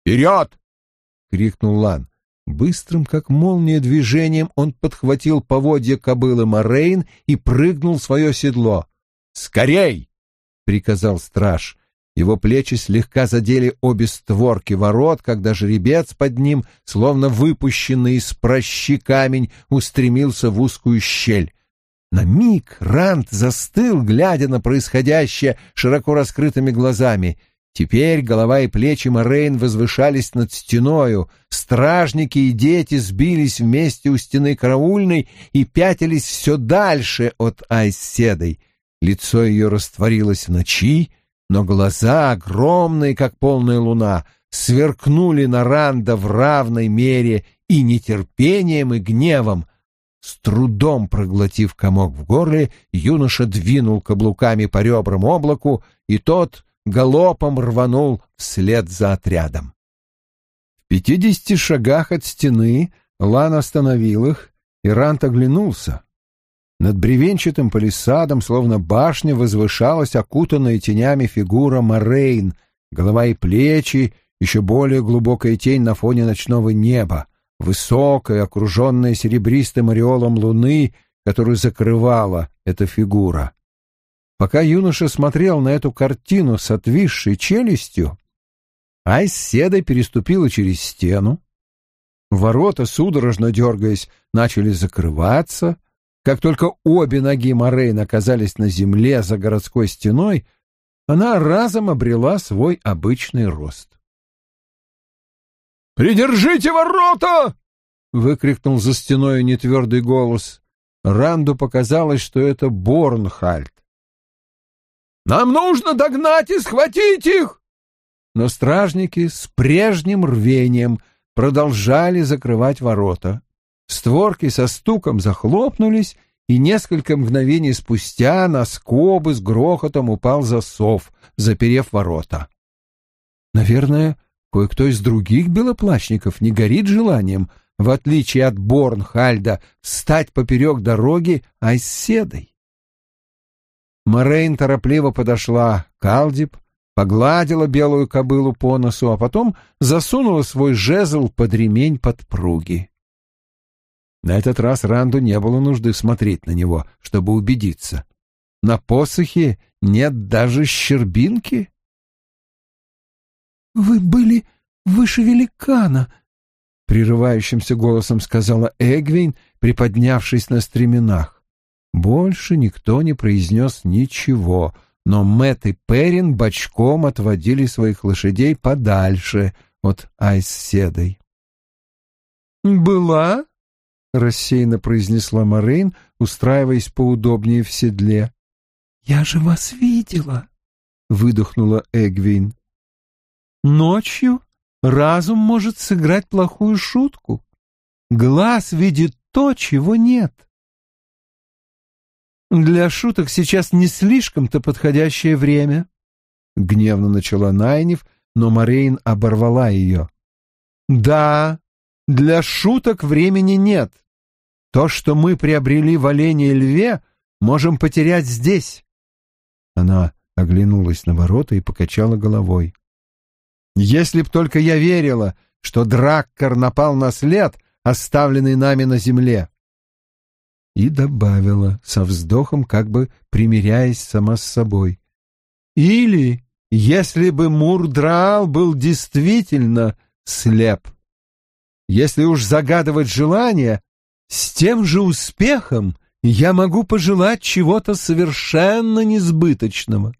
«Вперед!» — крикнул Лан. Быстрым, как молния, движением он подхватил поводья кобылы Морейн и прыгнул в свое седло. «Скорей!» — приказал страж. Его плечи слегка задели обе створки ворот, когда жеребец под ним, словно выпущенный из прощи камень, устремился в узкую щель. На миг Рант застыл, глядя на происходящее широко раскрытыми глазами. Теперь голова и плечи Морейн возвышались над стеною, стражники и дети сбились вместе у стены караульной и пятились все дальше от Айседой. Лицо ее растворилось в ночи, но глаза, огромные, как полная луна, сверкнули на Ранда в равной мере и нетерпением, и гневом. С трудом проглотив комок в горле, юноша двинул каблуками по ребрам облаку, и тот галопом рванул вслед за отрядом. В пятидесяти шагах от стены Лан остановил их, и Рант оглянулся. Над бревенчатым палисадом, словно башня, возвышалась окутанная тенями фигура Морейн, голова и плечи, еще более глубокая тень на фоне ночного неба, высокая, окруженная серебристым ореолом луны, которую закрывала эта фигура. Пока юноша смотрел на эту картину с отвисшей челюстью, Айс седой переступила через стену. Ворота, судорожно дергаясь, начали закрываться. Как только обе ноги Морейн оказались на земле за городской стеной, она разом обрела свой обычный рост. «Придержите ворота!» — выкрикнул за стеной нетвердый голос. Ранду показалось, что это Борнхальд. Нам нужно догнать и схватить их!» Но стражники с прежним рвением продолжали закрывать ворота. Створки со стуком захлопнулись, и несколько мгновений спустя на скобы с грохотом упал засов, заперев ворота. Наверное, кое-кто из других белоплащников не горит желанием, в отличие от Борнхальда, встать поперек дороги айседой. Морейн торопливо подошла к Алдип, погладила белую кобылу по носу, а потом засунула свой жезл под ремень подпруги. На этот раз Ранду не было нужды смотреть на него, чтобы убедиться. На посохе нет даже щербинки. «Вы были выше великана», — прерывающимся голосом сказала Эгвин, приподнявшись на стременах. Больше никто не произнес ничего, но Мэт и Перин бочком отводили своих лошадей подальше от Айсседой. «Была?» — рассеянно произнесла Морейн, устраиваясь поудобнее в седле. «Я же вас видела!» — выдохнула Эгвин. «Ночью разум может сыграть плохую шутку. Глаз видит то, чего нет. Для шуток сейчас не слишком-то подходящее время. Гневно начала Найнев, но Морейн оборвала ее. Да, для шуток времени нет. То, что мы приобрели в олене льве, можем потерять здесь. Она оглянулась на ворота и покачала головой. Если б только я верила, что Драккар напал на след, оставленный нами на земле и добавила со вздохом, как бы примиряясь сама с собой. «Или, если бы Мурдраал был действительно слеп. Если уж загадывать желание, с тем же успехом я могу пожелать чего-то совершенно несбыточного.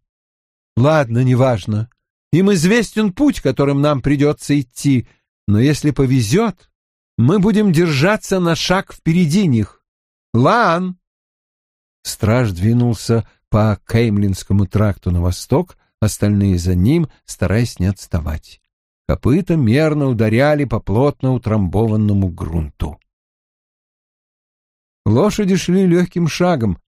Ладно, неважно. Им известен путь, которым нам придется идти, но если повезет, мы будем держаться на шаг впереди них. Лан!» Страж двинулся по Кеймлинскому тракту на восток, остальные за ним, стараясь не отставать. Копыта мерно ударяли по плотно утрамбованному грунту. Лошади шли легким шагом,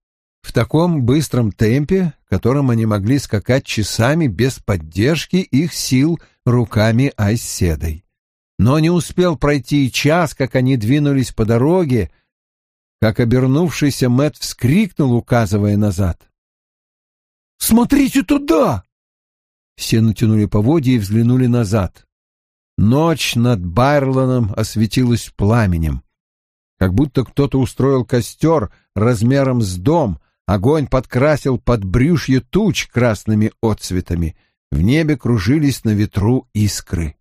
в таком быстром темпе, которым они могли скакать часами без поддержки их сил руками Айседой. Но не успел пройти и час, как они двинулись по дороге, как обернувшийся Мэт вскрикнул, указывая назад. «Смотрите туда!» Все натянули поводья и взглянули назад. Ночь над Байрланом осветилась пламенем. Как будто кто-то устроил костер размером с дом, огонь подкрасил под брюшье туч красными отцветами. В небе кружились на ветру искры.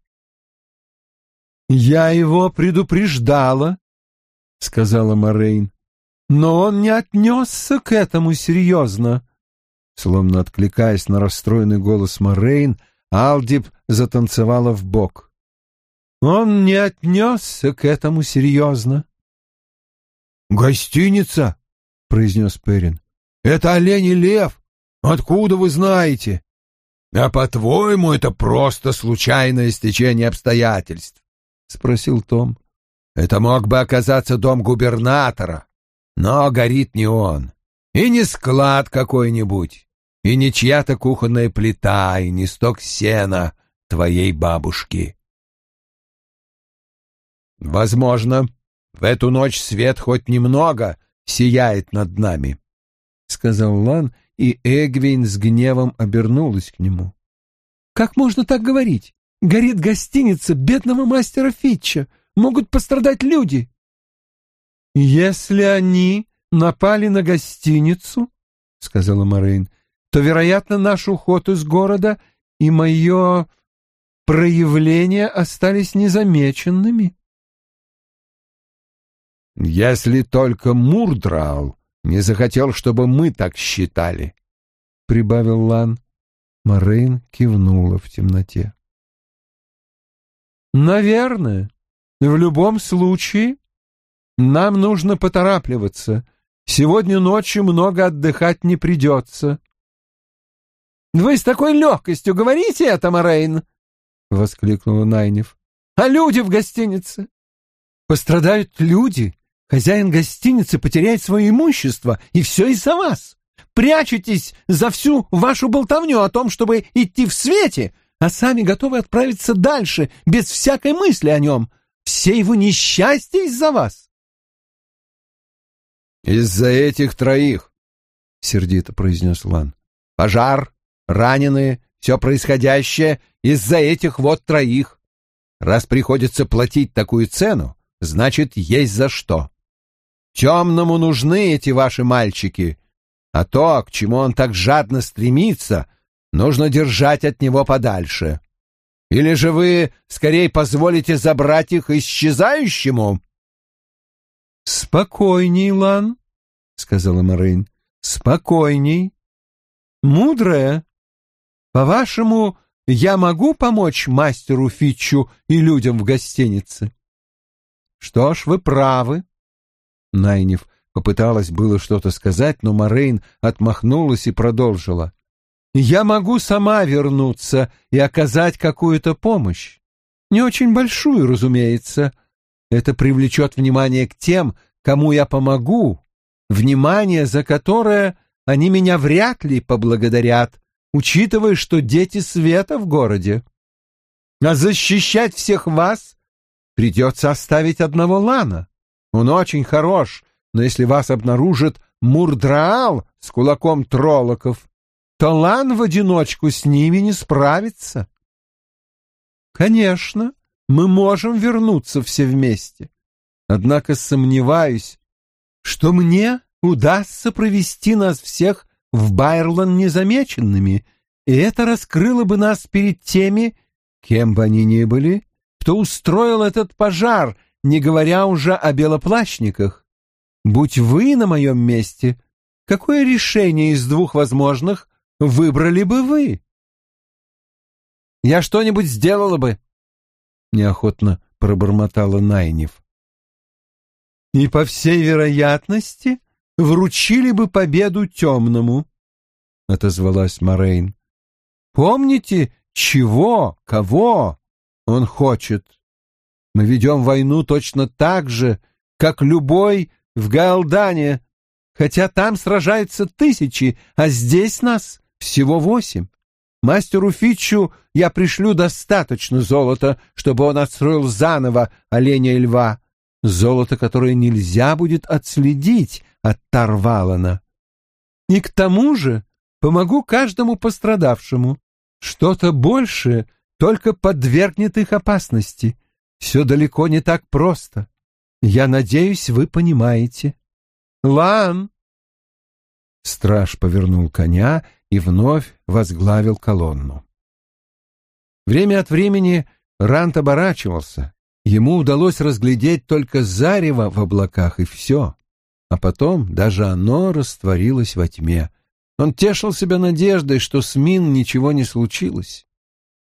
«Я его предупреждала», — сказала Морейн, — «но он не отнесся к этому серьезно». Словно откликаясь на расстроенный голос Морейн, Алдип затанцевала в бок. Он не отнесся к этому серьезно. «Гостиница?» — произнес Перин. «Это олень и лев. Откуда вы знаете?» «А по-твоему, это просто случайное стечение обстоятельств?» — спросил Том. «Это мог бы оказаться дом губернатора, но горит не он. И не склад какой-нибудь, и не чья-то кухонная плита, и не сток сена твоей бабушки. Возможно, в эту ночь свет хоть немного сияет над нами, — сказал Лан, и Эгвин с гневом обернулась к нему. — Как можно так говорить? Горит гостиница бедного мастера Фитча. Могут пострадать люди. — Если они напали на гостиницу, — сказала Морейн, — то, вероятно, наш уход из города и мое проявление остались незамеченными. Если только Мурдрал не захотел, чтобы мы так считали, — прибавил Лан. Морейн кивнула в темноте. «Наверное. В любом случае, нам нужно поторапливаться. Сегодня ночью много отдыхать не придется». «Вы с такой легкостью говорите это, Морейн!» — воскликнула Найнев. «А люди в гостинице?» «Пострадают люди, Хозяин гостиницы потеряет свое имущество, и все из-за вас. Прячетесь за всю вашу болтовню о том, чтобы идти в свете, а сами готовы отправиться дальше, без всякой мысли о нем. Все его несчастья из-за вас. «Из-за этих троих», — сердито произнес Лан. «Пожар, раненые, все происходящее из-за этих вот троих. Раз приходится платить такую цену, значит, есть за что. Темному нужны эти ваши мальчики, а то, к чему он так жадно стремится, нужно держать от него подальше. Или же вы скорее позволите забрать их исчезающему?» «Спокойней, Лан», — сказала Марин, — «спокойней. Мудрая. По-вашему, я могу помочь мастеру Фитчу и людям в гостинице?» «Что ж, вы правы. Найнев попыталась было что-то сказать, но Морейн отмахнулась и продолжила. «Я могу сама вернуться и оказать какую-то помощь. Не очень большую, разумеется. Это привлечет внимание к тем, кому я помогу, внимание, за которое они меня вряд ли поблагодарят, учитывая, что дети света в городе. А защищать всех вас придется оставить одного Лана. Он очень хорош, но если вас обнаружит Мурдраал с кулаком троллоков, то Лан в одиночку с ними не справится. Конечно, мы можем вернуться все вместе, однако сомневаюсь, что мне удастся провести нас всех в Байрлан незамеченными, и это раскрыло бы нас перед теми, кем бы они ни были, кто устроил этот пожар не говоря уже о белоплащниках. Будь вы на моем месте, какое решение из двух возможных выбрали бы вы? Я что-нибудь сделала бы, — неохотно пробормотала Найнев. И, по всей вероятности, вручили бы победу темному, — отозвалась Морейн. Помните, чего, кого он хочет? Мы ведем войну точно так же, как любой в Галдане, хотя там сражаются тысячи, а здесь нас всего восемь. Мастеру Фитчу я пришлю достаточно золота, чтобы он отстроил заново оленя и льва, золото, которое нельзя будет отследить от Тарвалана. И к тому же помогу каждому пострадавшему. Что-то большее только подвергнет их опасности. Все далеко не так просто. Я надеюсь, вы понимаете. Лан!» Страж повернул коня и вновь возглавил колонну. Время от времени Рант оборачивался. Ему удалось разглядеть только зарево в облаках, и все. А потом даже оно растворилось во тьме. Он тешил себя надеждой, что с Мин ничего не случилось.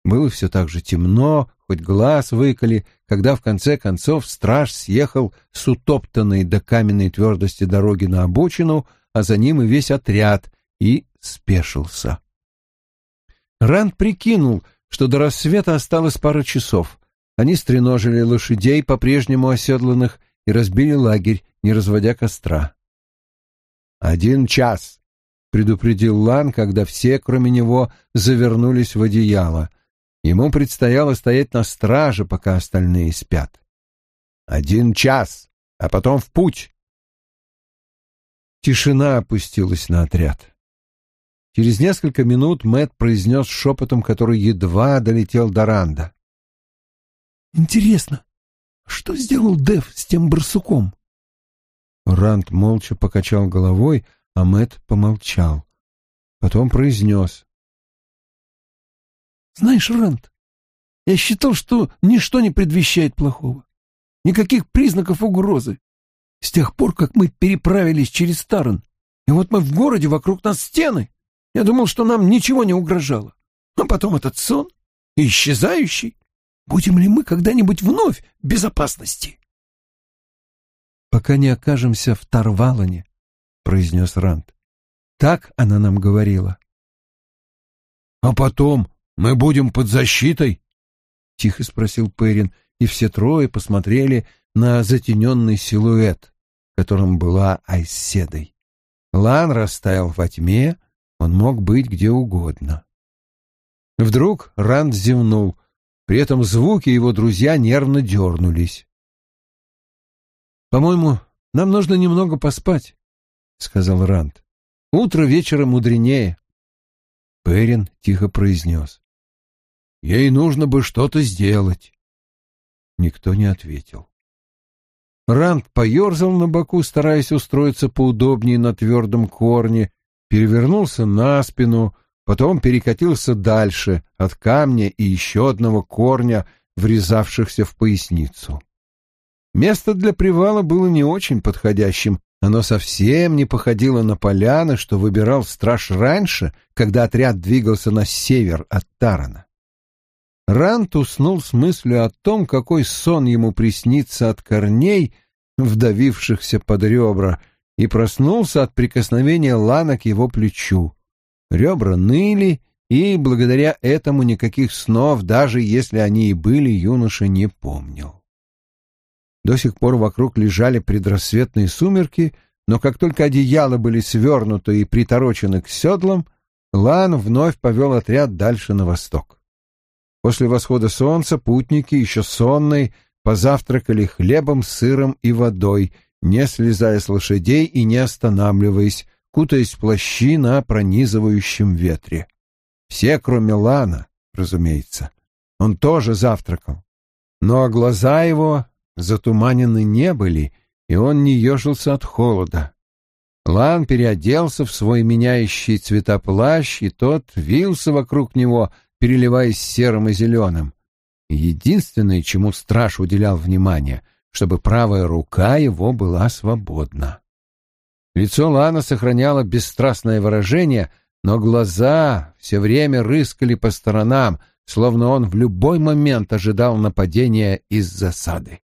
Было все так же темно, хоть глаз выколи, когда в конце концов страж съехал с утоптанной до каменной твердости дороги на обочину, а за ним и весь отряд, и спешился. Ранд прикинул, что до рассвета осталось пара часов. Они стреножили лошадей, по-прежнему оседланных, и разбили лагерь, не разводя костра. «Один час», — предупредил Лан, когда все, кроме него, завернулись в одеяло — Ему предстояло стоять на страже, пока остальные спят. Один час, а потом в путь. Тишина опустилась на отряд. Через несколько минут Мэт произнес шепотом, который едва долетел до Ранда. «Интересно, что сделал Дев с тем барсуком?» Ранд молча покачал головой, а Мэт помолчал. Потом произнес. Знаешь, Рант, я считал, что ничто не предвещает плохого. Никаких признаков угрозы. С тех пор, как мы переправились через Таран, и вот мы в городе, вокруг нас стены. Я думал, что нам ничего не угрожало. А потом этот сон, исчезающий. Будем ли мы когда-нибудь вновь в безопасности? «Пока не окажемся в Тарвалане», — произнес Рант. «Так она нам говорила». «А потом мы будем под защитой? — тихо спросил Перин, и все трое посмотрели на затененный силуэт, которым была Айседой. Лан растаял во тьме, он мог быть где угодно. Вдруг Ранд зевнул, при этом звуки его друзья нервно дернулись. «По-моему, нам нужно немного поспать», — сказал Ранд. «Утро вечера мудренее». Перин тихо произнес. Ей нужно бы что-то сделать. Никто не ответил. Ранд поерзал на боку, стараясь устроиться поудобнее на твердом корне, перевернулся на спину, потом перекатился дальше, от камня и еще одного корня, врезавшихся в поясницу. Место для привала было не очень подходящим, оно совсем не походило на поляны, что выбирал страж раньше, когда отряд двигался на север от Тарана. Рант уснул с мыслью о том, какой сон ему приснится от корней, вдавившихся под ребра, и проснулся от прикосновения лана к его плечу. Ребра ныли, и благодаря этому никаких снов, даже если они и были, юноша не помнил. До сих пор вокруг лежали предрассветные сумерки, но как только одеяла были свернуты и приторочены к седлам, Лан вновь повел отряд дальше на восток. После восхода солнца путники, еще сонные, позавтракали хлебом, сыром и водой, не слезая с лошадей и не останавливаясь, кутаясь в плащи на пронизывающем ветре. Все, кроме Лана, разумеется. Он тоже завтракал. Но глаза его затуманены не были, и он не ежился от холода. Лан переоделся в свой меняющий цвета плащ, и тот вился вокруг него, переливаясь серым и зеленым. Единственное, чему страж уделял внимание, чтобы правая рука его была свободна. Лицо Лана сохраняло бесстрастное выражение, но глаза все время рыскали по сторонам, словно он в любой момент ожидал нападения из засады.